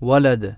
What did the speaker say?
ولد.